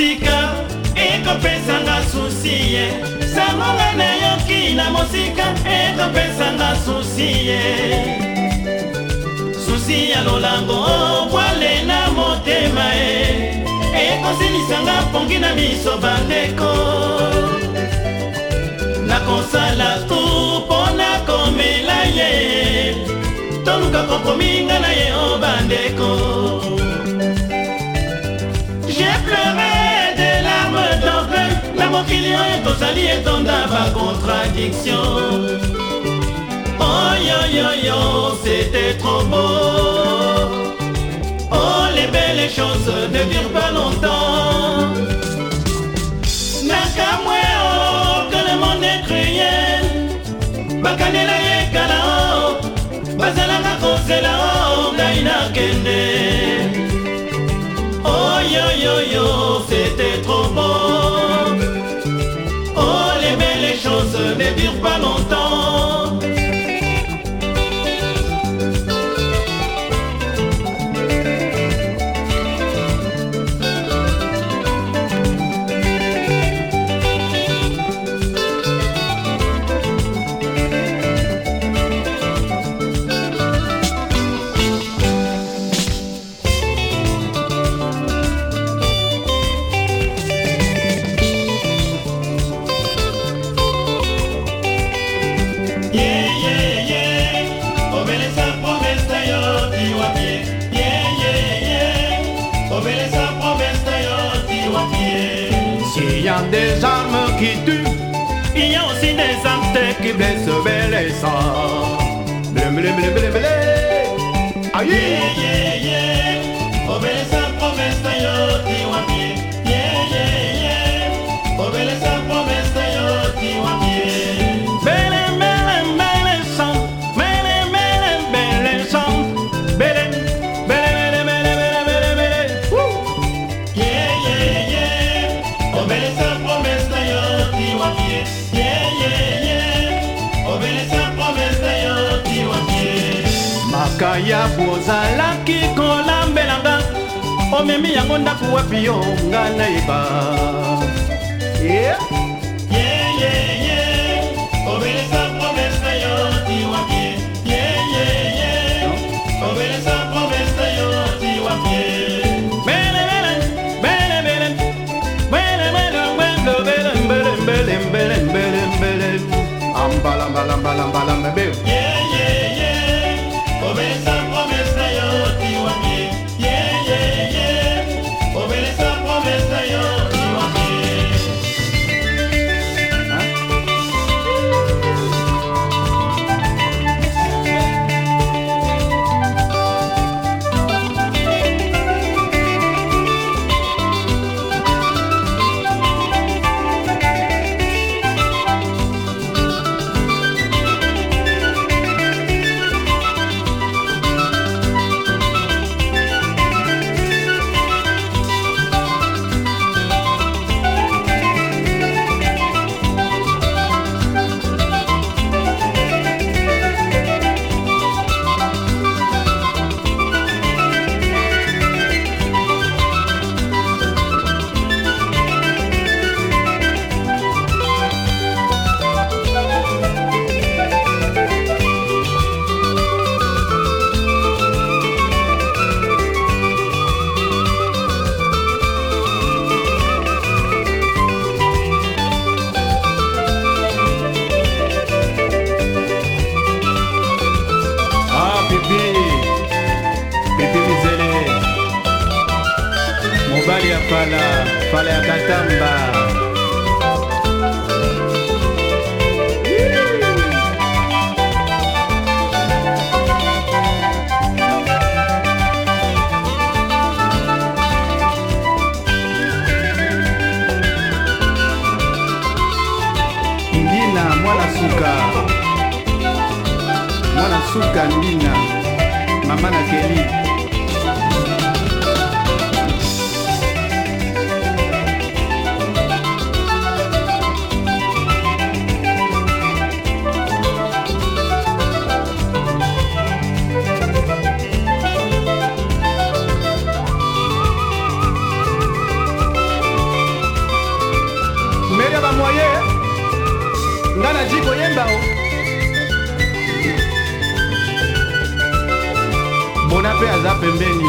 mosika ekopesanga susi ye sangonga nayoki na mosika ekopesanga susi ye susi ya lolango obwale na motema ye ekosilisanga pongi na miso bandeko nakosala tu mpo na komela ye toluka kokominga na ye o bandeko contradiction Oh yo yo yo, c'était trop beau oh les belles choses ne durent pas longtemps nakamwe oh que le monde est cruel bakanela kala, oh bazalaka kozela oh ngai kende des armes qui tuent, il y a aussi des armes qui blessent bel et sans. Blé, blé, blé, blé, blé. Aïe, makayabu ozalaki kolambelanga omemi yango ndako wapi yo nga nayeba yeah. balam pepe mizele mobali ya pala pala ya katamba ndina mwana suka mwana suka ndina mama na keli mona mpe aza pembeni